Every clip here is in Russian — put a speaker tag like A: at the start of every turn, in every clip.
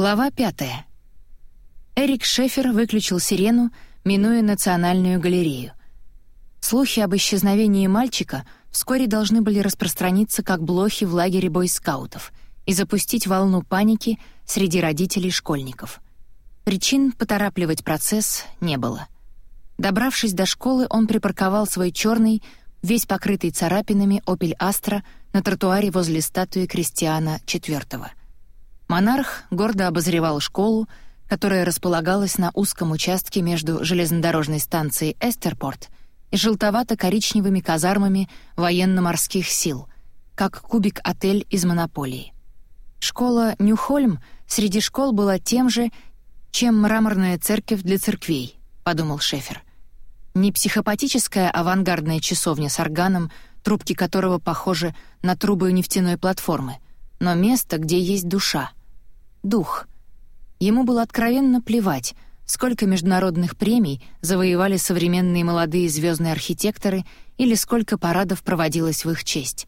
A: Глава пятая. Эрик Шефер выключил сирену, минуя Национальную галерею. Слухи об исчезновении мальчика вскоре должны были распространиться как блохи в лагере бойскаутов и запустить волну паники среди родителей школьников. Причин поторапливать процесс не было. Добравшись до школы, он припарковал свой черный, весь покрытый царапинами Opel Astra на тротуаре возле статуи Кристиана IV. Монарх гордо обозревал школу, которая располагалась на узком участке между железнодорожной станцией Эстерпорт и желтовато-коричневыми казармами военно-морских сил, как кубик-отель из «Монополии». Школа Нюхольм среди школ была тем же, чем мраморная церковь для церквей, подумал Шефер. Не психопатическая авангардная часовня с органом, трубки которого похожи на трубы нефтяной платформы, но место, где есть душа — дух. Ему было откровенно плевать, сколько международных премий завоевали современные молодые звездные архитекторы или сколько парадов проводилось в их честь.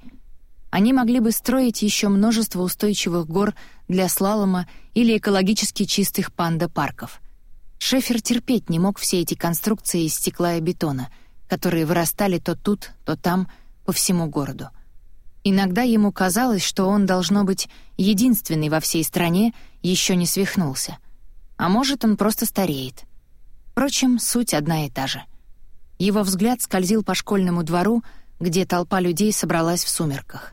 A: Они могли бы строить еще множество устойчивых гор для слалома или экологически чистых панда-парков. Шефер терпеть не мог все эти конструкции из стекла и бетона, которые вырастали то тут, то там, по всему городу. Иногда ему казалось, что он, должно быть, единственный во всей стране, еще не свихнулся. А может, он просто стареет. Впрочем, суть одна и та же. Его взгляд скользил по школьному двору, где толпа людей собралась в сумерках.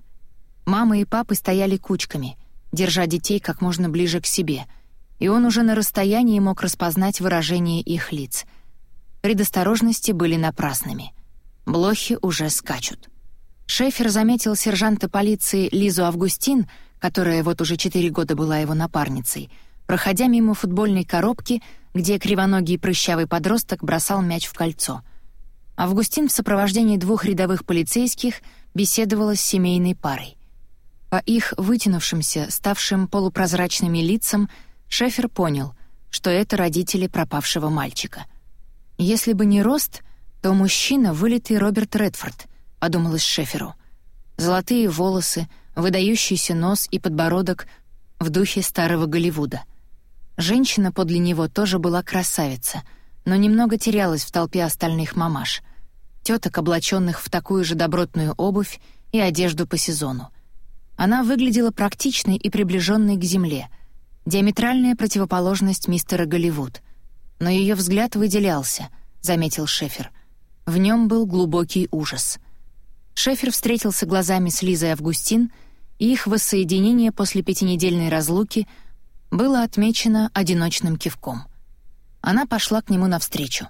A: Мама и папы стояли кучками, держа детей как можно ближе к себе, и он уже на расстоянии мог распознать выражение их лиц. Предосторожности были напрасными. Блохи уже скачут. Шефер заметил сержанта полиции Лизу Августин, которая вот уже четыре года была его напарницей, проходя мимо футбольной коробки, где кривоногий прыщавый подросток бросал мяч в кольцо. Августин в сопровождении двух рядовых полицейских беседовала с семейной парой. По их вытянувшимся, ставшим полупрозрачными лицам, Шефер понял, что это родители пропавшего мальчика. Если бы не рост, то мужчина — вылитый Роберт Редфорд, — подумалось Шеферу. Золотые волосы, выдающийся нос и подбородок в духе старого Голливуда. Женщина подле него тоже была красавица, но немного терялась в толпе остальных мамаш. Теток, облаченных в такую же добротную обувь и одежду по сезону. Она выглядела практичной и приближенной к земле, диаметральная противоположность мистера Голливуд. Но ее взгляд выделялся, заметил Шефер. В нем был глубокий ужас — Шефер встретился глазами с Лизой Августин, и их воссоединение после пятинедельной разлуки было отмечено одиночным кивком. Она пошла к нему навстречу.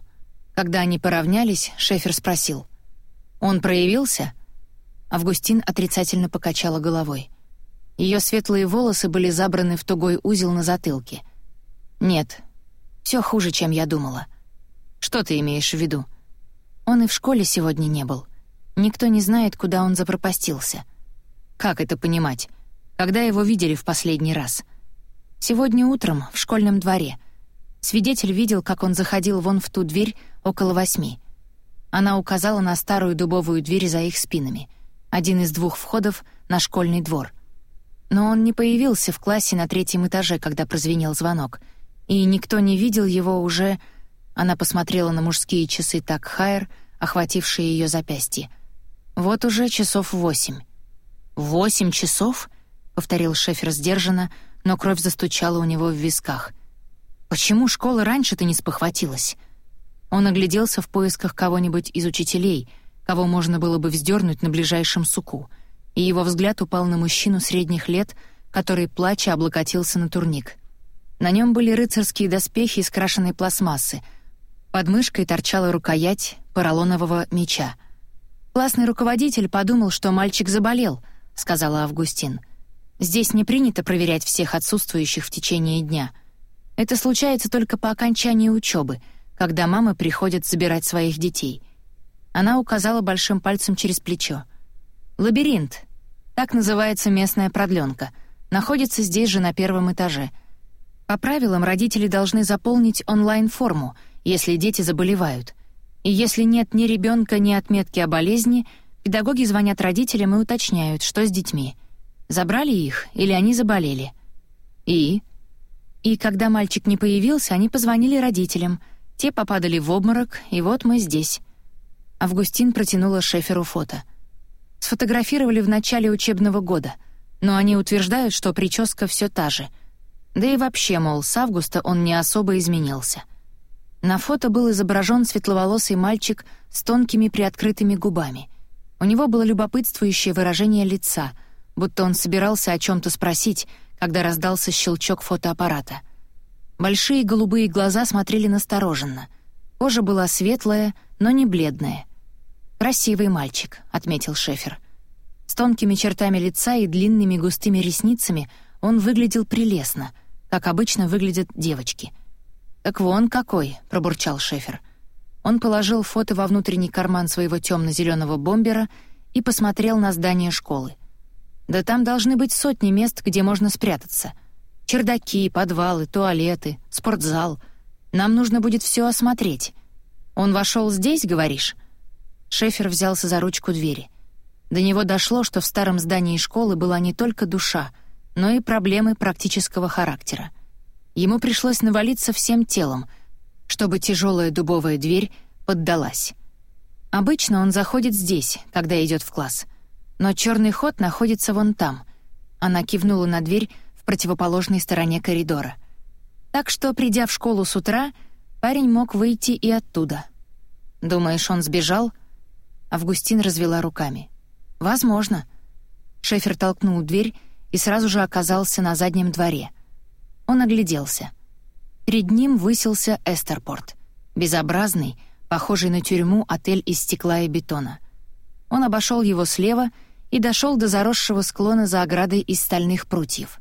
A: Когда они поравнялись, Шефер спросил. «Он проявился?» Августин отрицательно покачала головой. Ее светлые волосы были забраны в тугой узел на затылке. «Нет, все хуже, чем я думала». «Что ты имеешь в виду?» «Он и в школе сегодня не был. Никто не знает, куда он запропастился. Как это понимать? Когда его видели в последний раз? Сегодня утром в школьном дворе. Свидетель видел, как он заходил вон в ту дверь около восьми. Она указала на старую дубовую дверь за их спинами. Один из двух входов на школьный двор. Но он не появился в классе на третьем этаже, когда прозвенел звонок. И никто не видел его уже... Она посмотрела на мужские часы так Хайер, охватившие ее запястье. Вот уже часов восемь. «Восемь часов?» — повторил Шефер сдержанно, но кровь застучала у него в висках. «Почему школа раньше-то не спохватилась?» Он огляделся в поисках кого-нибудь из учителей, кого можно было бы вздернуть на ближайшем суку, и его взгляд упал на мужчину средних лет, который, плача, облокотился на турник. На нем были рыцарские доспехи из крашеной пластмассы. Под мышкой торчала рукоять поролонового меча — «Классный руководитель подумал, что мальчик заболел», — сказала Августин. «Здесь не принято проверять всех отсутствующих в течение дня. Это случается только по окончании учебы, когда мамы приходят забирать своих детей». Она указала большим пальцем через плечо. «Лабиринт. Так называется местная продленка. Находится здесь же на первом этаже. По правилам, родители должны заполнить онлайн-форму, если дети заболевают. И если нет ни ребенка, ни отметки о болезни, педагоги звонят родителям и уточняют, что с детьми. Забрали их или они заболели. И? И когда мальчик не появился, они позвонили родителям. Те попадали в обморок, и вот мы здесь. Августин протянула Шеферу фото. Сфотографировали в начале учебного года, но они утверждают, что прическа все та же. Да и вообще, мол, с августа он не особо изменился. На фото был изображен светловолосый мальчик с тонкими приоткрытыми губами. У него было любопытствующее выражение лица, будто он собирался о чем то спросить, когда раздался щелчок фотоаппарата. Большие голубые глаза смотрели настороженно. Кожа была светлая, но не бледная. «Красивый мальчик», — отметил Шефер. С тонкими чертами лица и длинными густыми ресницами он выглядел прелестно, как обычно выглядят девочки. «Так вон какой», — пробурчал Шефер. Он положил фото во внутренний карман своего темно-зеленого бомбера и посмотрел на здание школы. Да там должны быть сотни мест, где можно спрятаться. Чердаки, подвалы, туалеты, спортзал. Нам нужно будет все осмотреть. Он вошел здесь, говоришь? Шефер взялся за ручку двери. До него дошло, что в старом здании школы была не только душа, но и проблемы практического характера. Ему пришлось навалиться всем телом, чтобы тяжелая дубовая дверь поддалась. Обычно он заходит здесь, когда идет в класс — но черный ход находится вон там. Она кивнула на дверь в противоположной стороне коридора. Так что, придя в школу с утра, парень мог выйти и оттуда. Думаешь, он сбежал? Августин развела руками. Возможно. Шефер толкнул дверь и сразу же оказался на заднем дворе. Он огляделся. Перед ним высился Эстерпорт, безобразный, похожий на тюрьму отель из стекла и бетона. Он обошел его слева и дошел до заросшего склона за оградой из стальных прутьев.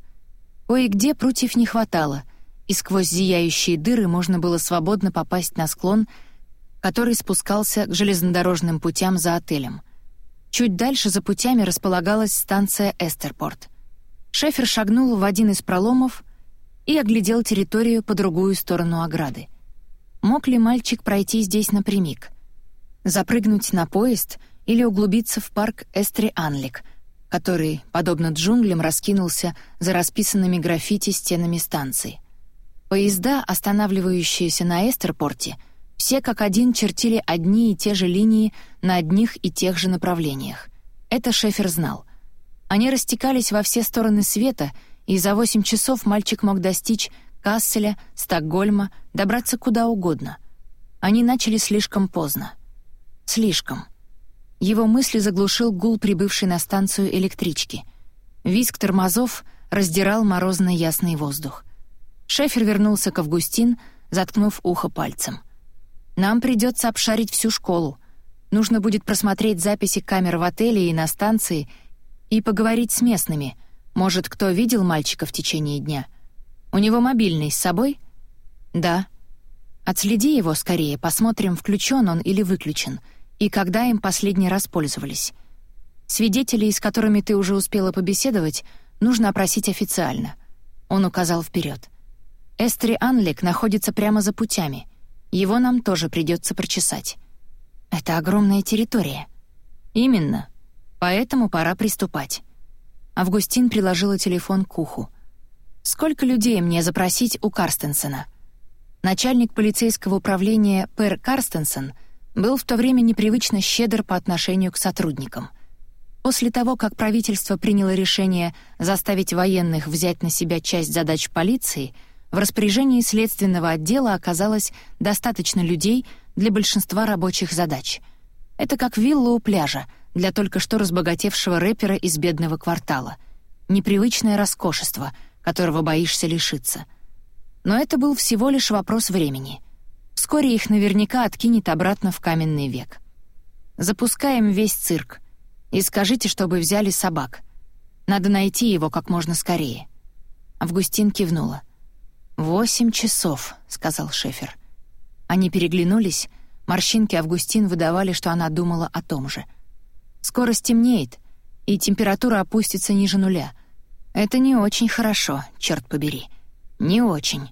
A: Кое-где прутьев не хватало, и сквозь зияющие дыры можно было свободно попасть на склон, который спускался к железнодорожным путям за отелем. Чуть дальше за путями располагалась станция Эстерпорт. Шефер шагнул в один из проломов и оглядел территорию по другую сторону ограды. Мог ли мальчик пройти здесь напрямик? Запрыгнуть на поезд — или углубиться в парк Эстри-Анлик, который, подобно джунглям, раскинулся за расписанными граффити стенами станции. Поезда, останавливающиеся на Эстерпорте, все как один чертили одни и те же линии на одних и тех же направлениях. Это Шефер знал. Они растекались во все стороны света, и за восемь часов мальчик мог достичь Касселя, Стокгольма, добраться куда угодно. Они начали слишком поздно. Слишком. Его мысли заглушил гул прибывшей на станцию электрички. Визг тормозов раздирал морозный ясный воздух. Шефер вернулся к Августин, заткнув ухо пальцем. «Нам придется обшарить всю школу. Нужно будет просмотреть записи камер в отеле и на станции и поговорить с местными. Может, кто видел мальчика в течение дня? У него мобильный с собой?» «Да». «Отследи его скорее, посмотрим, включен он или выключен», и когда им последний раз пользовались. Свидетелей, с которыми ты уже успела побеседовать, нужно опросить официально. Он указал вперед. Эстри Анлик находится прямо за путями. Его нам тоже придется прочесать. Это огромная территория. Именно. Поэтому пора приступать. Августин приложила телефон к уху. Сколько людей мне запросить у Карстенсена? Начальник полицейского управления Пер Карстенсен — был в то время непривычно щедр по отношению к сотрудникам. После того, как правительство приняло решение заставить военных взять на себя часть задач полиции, в распоряжении следственного отдела оказалось достаточно людей для большинства рабочих задач. Это как вилла у пляжа для только что разбогатевшего рэпера из бедного квартала. Непривычное роскошество, которого боишься лишиться. Но это был всего лишь вопрос времени — Вскоре их наверняка откинет обратно в каменный век. Запускаем весь цирк. И скажите, чтобы взяли собак. Надо найти его как можно скорее». Августин кивнула. «Восемь часов», — сказал Шефер. Они переглянулись, морщинки Августин выдавали, что она думала о том же. «Скоро стемнеет, и температура опустится ниже нуля. Это не очень хорошо, черт побери. Не очень».